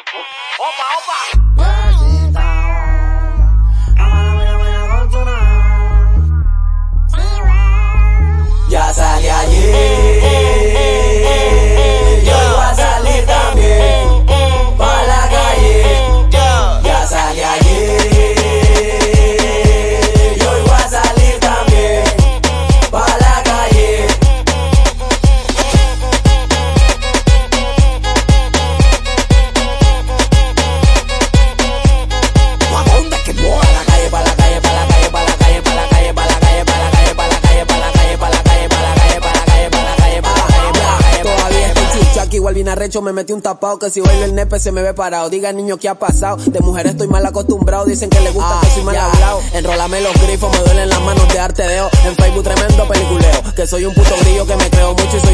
我ーバー。Arrecho, me metí un tapado que si bailo el nepe se me ve parado. Diga niño, ¿qué ha pasado? De mujer estoy mal acostumbrado, dicen que le gusta que soy mal hablado. Enrólame los grifos, me duelen las manos de arte deo. En Facebook tremendo peliculeo, que soy un puto grillo que me creo mucho y soy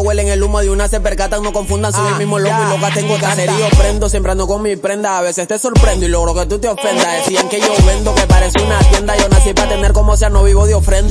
cuando huelen el humo de una se percatan, no confundan, soy el mismo loco y loca tengo caserío. Prendo, siempre ando con mi prenda, a veces te sorprendo y logro que tú te ofendas. Decían que yo vendo, que parece una tienda, yo nací para tener como sea, no vivo de ofrenda.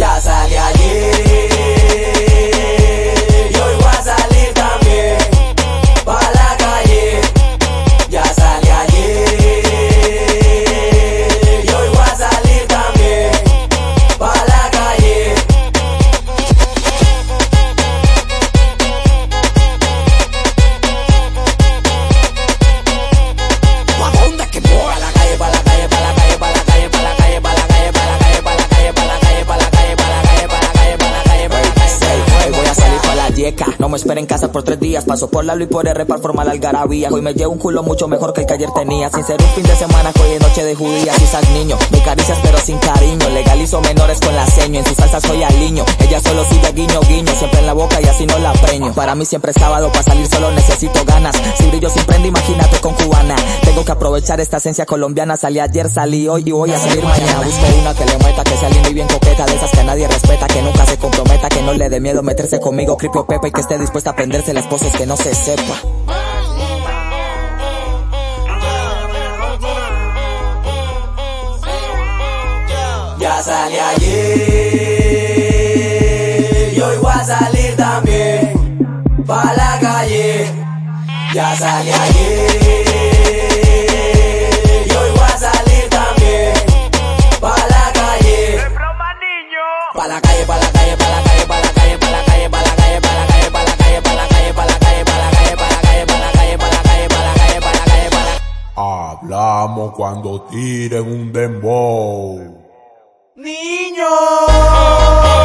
Me esperen en casa por tres días Paso por la y por R para formar algarabía. Hoy me llevo un culo mucho mejor que el que ayer tenía. Sin ser un fin de semana hoy es noche de judías. Quizás niño, me caricias pero sin cariño. Legalizo menores con la seño, en su salsa soy aliño. Ella solo sigue guiño guiño, siempre en la boca y así no la preño. Para mí siempre es sábado, para salir solo necesito ganas. Si brillo sin prenda, imagínate con cubana. Tengo que aprovechar esta esencia colombiana. Salí ayer, salí hoy y voy a salir mañana. Busco una que le mueta, que sea linda y bien coqueta. De esas que nadie respeta, que nunca se comprometa Que no le dé miedo meterse conmigo, cripio pepe Y que esté dispuesta a aprenderse las poses que no se sepa Ya salí ayer, yo iba a salir también pa' la calle. Ya salí ayer, cantamos cuando tiren un dembow. Niño.